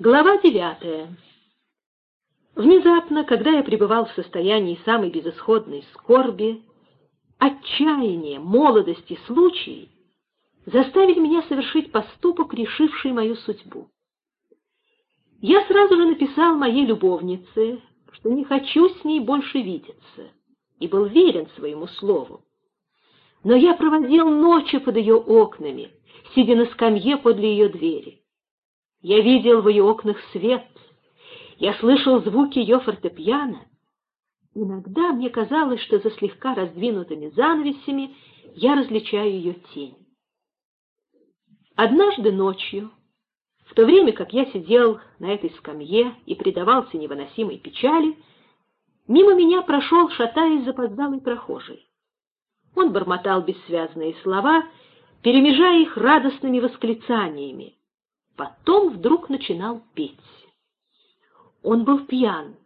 Глава девятая. Внезапно, когда я пребывал в состоянии самой безысходной скорби, отчаяния, молодости, случаи заставили меня совершить поступок, решивший мою судьбу. Я сразу же написал моей любовнице, что не хочу с ней больше видеться, и был верен своему слову. Но я проводил ночи под ее окнами, сидя на скамье подле ее двери. Я видел в ее окнах свет, я слышал звуки ее фортепиано. Иногда мне казалось, что за слегка раздвинутыми занавесями я различаю ее тень. Однажды ночью, в то время как я сидел на этой скамье и предавался невыносимой печали, мимо меня прошел, шатаясь запоздалый прохожий. Он бормотал бессвязные слова, перемежая их радостными восклицаниями, Потом вдруг начинал петь. Он был пьян,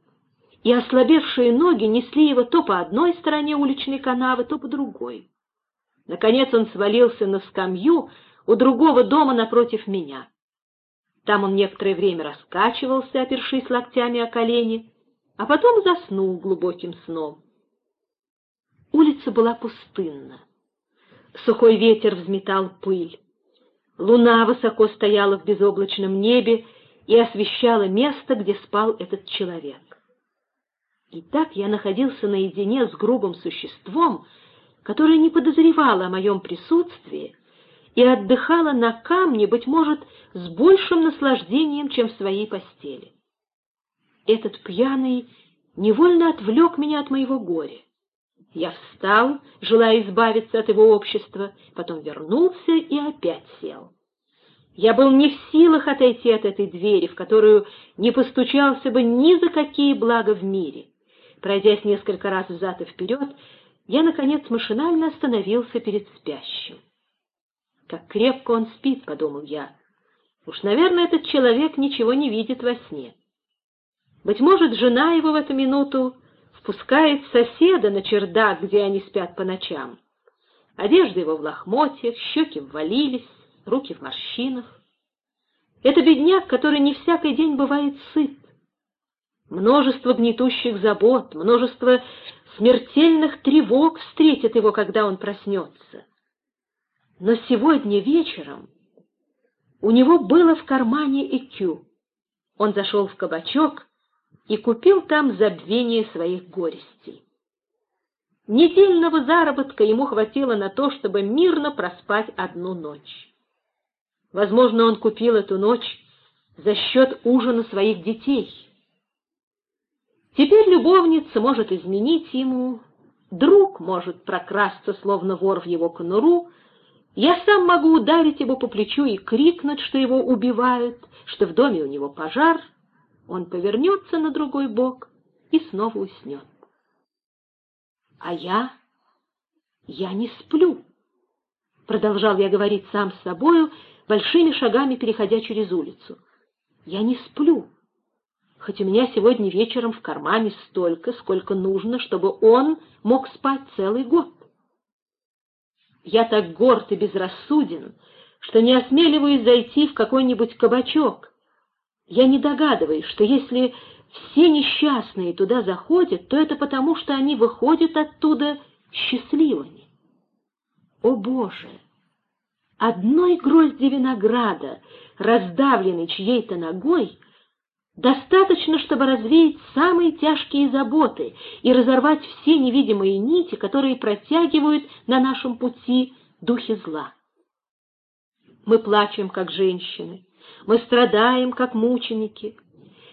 и ослабевшие ноги несли его то по одной стороне уличной канавы, то по другой. Наконец он свалился на скамью у другого дома напротив меня. Там он некоторое время раскачивался, опершись локтями о колени, а потом заснул глубоким сном. Улица была пустынна. Сухой ветер взметал пыль. Луна высоко стояла в безоблачном небе и освещала место, где спал этот человек. И так я находился наедине с грубым существом, которое не подозревало о моем присутствии и отдыхало на камне, быть может, с большим наслаждением, чем в своей постели. Этот пьяный невольно отвлек меня от моего горя. Я встал, желая избавиться от его общества, потом вернулся и опять сел. Я был не в силах отойти от этой двери, в которую не постучался бы ни за какие блага в мире. Пройдясь несколько раз взад и вперед, я, наконец, машинально остановился перед спящим. «Как крепко он спит», — подумал я. «Уж, наверное, этот человек ничего не видит во сне». Быть может, жена его в эту минуту впускает соседа на чердак, где они спят по ночам. Одежда его в лохмотьях, щеки ввалились, руки в морщинах. Это бедняк, который не всякий день бывает сыт. Множество гнетущих забот, множество смертельных тревог встретит его, когда он проснется. Но сегодня вечером у него было в кармане ЭКЮ. Он зашел в кабачок и купил там забвение своих горестей. Недельного заработка ему хватило на то, чтобы мирно проспать одну ночь. Возможно, он купил эту ночь за счет ужина своих детей. Теперь любовница может изменить ему, друг может прокрасться, словно вор в его конуру, я сам могу ударить его по плечу и крикнуть, что его убивают, что в доме у него пожар — он повернется на другой бок и снова уснет. А я... я не сплю, — продолжал я говорить сам с собою, большими шагами переходя через улицу. Я не сплю, хоть у меня сегодня вечером в кармане столько, сколько нужно, чтобы он мог спать целый год. Я так горд и безрассуден, что не осмеливаюсь зайти в какой-нибудь кабачок, я не догадываюсь, что если все несчастные туда заходят, то это потому, что они выходят оттуда счастливыми. О, Боже! Одной грозди винограда, раздавленной чьей-то ногой, достаточно, чтобы развеять самые тяжкие заботы и разорвать все невидимые нити, которые протягивают на нашем пути духи зла. Мы плачем, как женщины, мы страдаем, как мученики.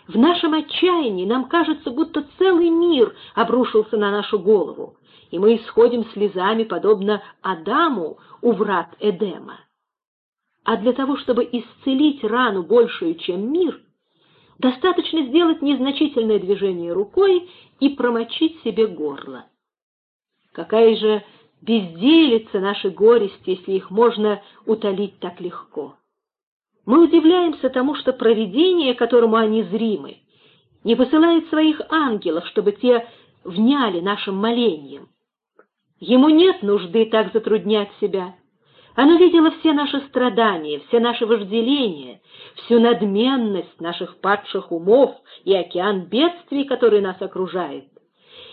В нашем отчаянии нам кажется, будто целый мир обрушился на нашу голову, и мы исходим слезами, подобно Адаму у врат Эдема. А для того, чтобы исцелить рану большую, чем мир, достаточно сделать незначительное движение рукой и промочить себе горло. Какая же безделица наши горести, если их можно утолить так легко. Мы удивляемся тому, что провидение, которому они зримы, не посылает своих ангелов, чтобы те вняли нашим молениям. Ему нет нужды так затруднять себя. Оно видело все наши страдания, все наши вожделения, всю надменность наших падших умов и океан бедствий, который нас окружает.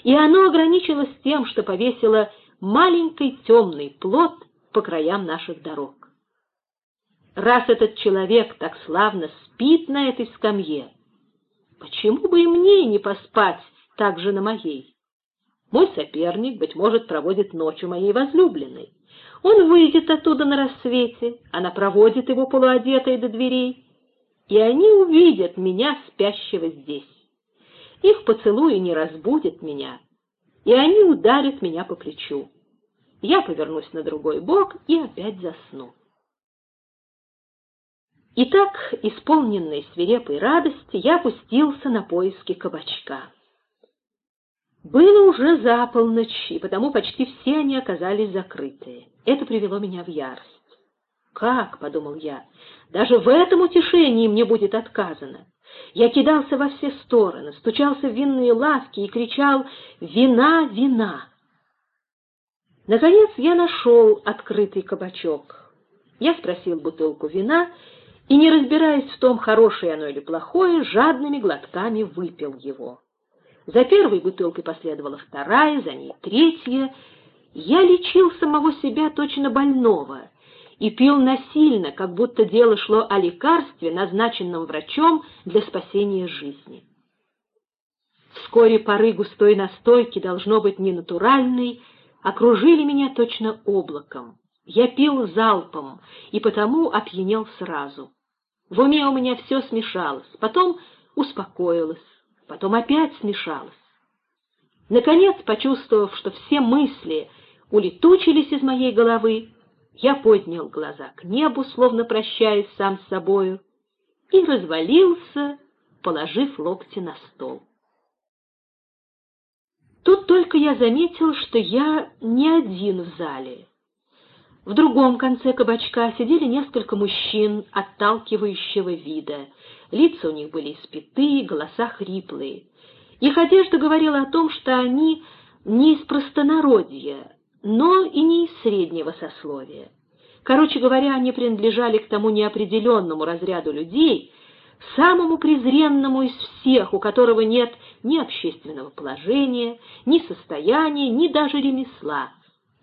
И оно ограничилось тем, что повесило маленький темный плод по краям наших дорог. Раз этот человек так славно спит на этой скамье, почему бы и мне не поспать так же на моей? Мой соперник, быть может, проводит ночь у моей возлюбленной. Он выйдет оттуда на рассвете, она проводит его полуодетой до дверей, и они увидят меня, спящего здесь. Их поцелуи не разбудят меня, и они ударят меня по плечу. Я повернусь на другой бок и опять засну. Итак, исполненный свирепой радости, я опустился на поиски кабачка. Было уже за полночь, и потому почти все они оказались закрытые. Это привело меня в ярость. «Как?» — подумал я. «Даже в этом утешении мне будет отказано». Я кидался во все стороны, стучался в винные лавки и кричал «Вина, вина!». Наконец я нашел открытый кабачок. Я спросил бутылку вина и, не разбираясь в том, хорошее оно или плохое, жадными глотками выпил его. За первой бутылкой последовала вторая, за ней третья. Я лечил самого себя точно больного и пил насильно, как будто дело шло о лекарстве, назначенном врачом для спасения жизни. Вскоре пары густой настойки, должно быть ненатуральной, окружили меня точно облаком. Я пил залпом и потому опьянел сразу. В уме у меня все смешалось, потом успокоилось, потом опять смешалось. Наконец, почувствовав, что все мысли улетучились из моей головы, я поднял глаза к небу, словно прощаясь сам с собою, и развалился, положив локти на стол. Тут только я заметил, что я не один в зале. В другом конце кабачка сидели несколько мужчин отталкивающего вида. Лица у них были испитые, голоса хриплые. Их одежда говорила о том, что они не из простонародья, но и не из среднего сословия. Короче говоря, они принадлежали к тому неопределенному разряду людей, самому презренному из всех, у которого нет ни общественного положения, ни состояния, ни даже ремесла,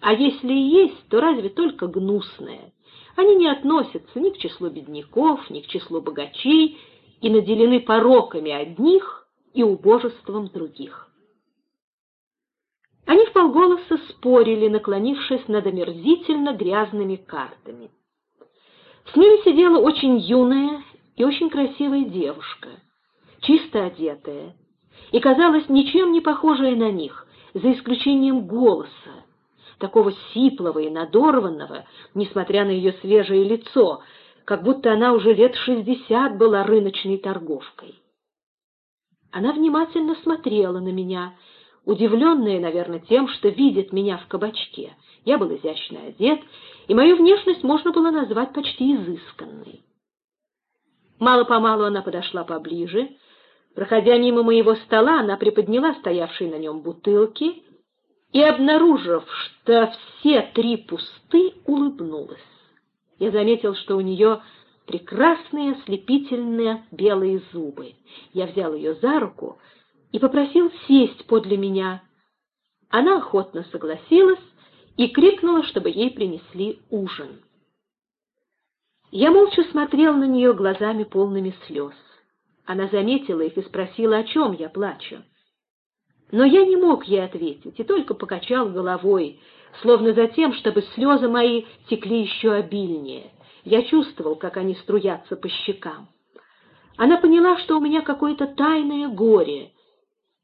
а если и есть, то разве только гнусное. Они не относятся ни к числу бедняков, ни к числу богачей и наделены пороками одних и убожеством других. Они вполголоса спорили, наклонившись над омерзительно грязными картами. С ними сидела очень юная и очень красивая девушка, чисто одетая, и казалось ничем не похожая на них, за исключением голоса, такого сиплого и надорванного, несмотря на ее свежее лицо, как будто она уже лет шестьдесят была рыночной торговкой. Она внимательно смотрела на меня, удивленная, наверное, тем, что видит меня в кабачке. Я был изящно одет, и мою внешность можно было назвать почти изысканной. Мало-помалу она подошла поближе. Проходя мимо моего стола, она приподняла стоявшие на нем бутылки и, обнаружив, что все три пусты, улыбнулась. Я заметил, что у нее прекрасные ослепительные белые зубы. Я взял ее за руку и попросил сесть подле меня. Она охотно согласилась и крикнула, чтобы ей принесли ужин. Я молча смотрел на нее глазами полными слез. Она заметила их и спросила, о чем я плачу. Но я не мог ей ответить и только покачал головой, словно за тем, чтобы слезы мои текли еще обильнее. Я чувствовал, как они струятся по щекам. Она поняла, что у меня какое-то тайное горе,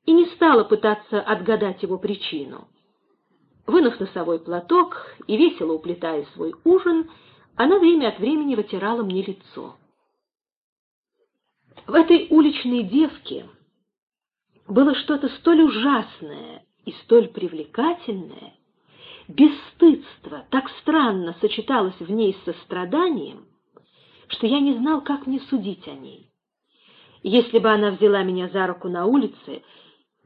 и не стала пытаться отгадать его причину. Вынув носовой платок и весело уплетая свой ужин, она время от времени вытирала мне лицо. В этой уличной девке было что-то столь ужасное и столь привлекательное, бесстыдство так странно сочеталось в ней с состраданием, что я не знал, как мне судить о ней. Если бы она взяла меня за руку на улице,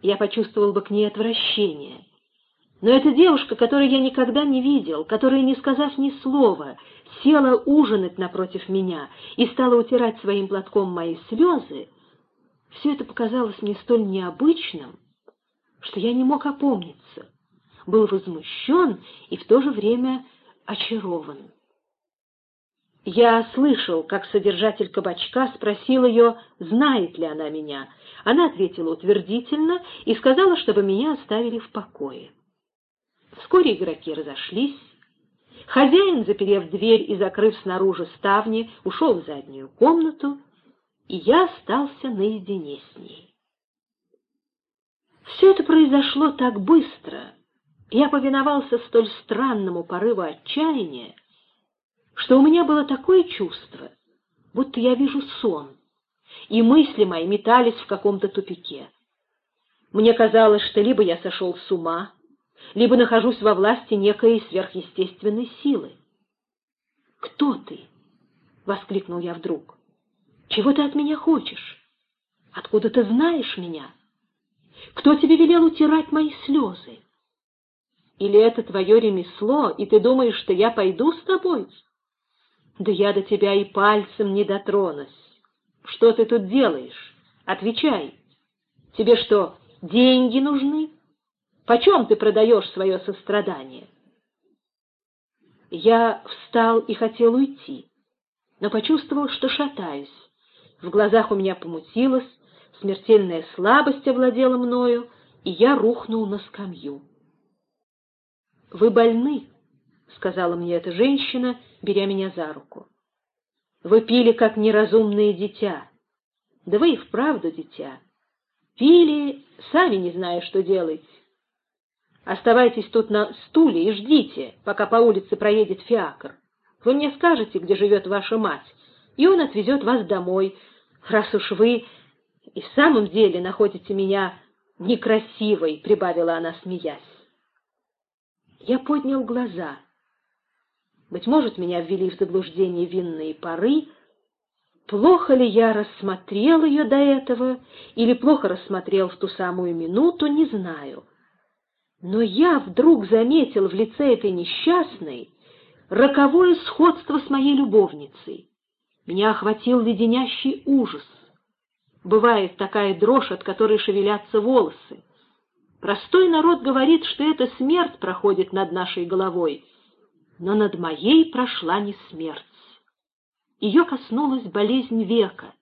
я почувствовал бы к ней отвращение. Но эта девушка, которую я никогда не видел, которая, не сказав ни слова, села ужинать напротив меня и стала утирать своим платком мои слезы, все это показалось мне столь необычным, что я не мог опомниться, был возмущен и в то же время очарован. Я слышал, как содержатель кабачка спросил ее, знает ли она меня. Она ответила утвердительно и сказала, чтобы меня оставили в покое. Вскоре игроки разошлись. Хозяин, заперев дверь и закрыв снаружи ставни, ушел в заднюю комнату, и я остался наедине с ней. Все это произошло так быстро, я повиновался столь странному порыву отчаяния, что у меня было такое чувство, будто я вижу сон, и мысли мои метались в каком-то тупике. Мне казалось, что либо я сошел с ума, либо нахожусь во власти некой сверхъестественной силы. «Кто ты?» — воскликнул я вдруг. «Чего ты от меня хочешь? Откуда ты знаешь меня? Кто тебе велел утирать мои слезы? Или это твое ремесло, и ты думаешь, что я пойду с тобой?» Да я до тебя и пальцем не дотронусь. Что ты тут делаешь? Отвечай. Тебе что, деньги нужны? Почем ты продаешь свое сострадание? Я встал и хотел уйти, но почувствовал, что шатаюсь. В глазах у меня помутилось, смертельная слабость овладела мною, и я рухнул на скамью. «Вы больны», — сказала мне эта женщина, беря меня за руку. «Вы пили, как неразумное дитя. Да вы и вправду дитя. Пили, сами не зная, что делать. Оставайтесь тут на стуле и ждите, пока по улице проедет фиакр. Вы мне скажете, где живет ваша мать, и он отвезет вас домой, раз уж вы и в самом деле находите меня некрасивой», — прибавила она, смеясь. Я поднял глаза — быть может, меня ввели в заблуждение винные пары. Плохо ли я рассмотрел ее до этого, или плохо рассмотрел в ту самую минуту, не знаю. Но я вдруг заметил в лице этой несчастной роковое сходство с моей любовницей. Меня охватил леденящий ужас. Бывает такая дрожь, от которой шевелятся волосы. Простой народ говорит, что эта смерть проходит над нашей головой — но над моей прошла не смерть. Ее коснулась болезнь века,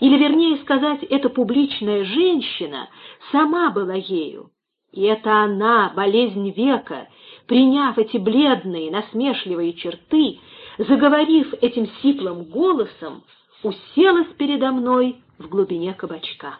или, вернее сказать, эта публичная женщина сама была ею, и это она, болезнь века, приняв эти бледные, насмешливые черты, заговорив этим сиплым голосом, уселась передо мной в глубине кабачка.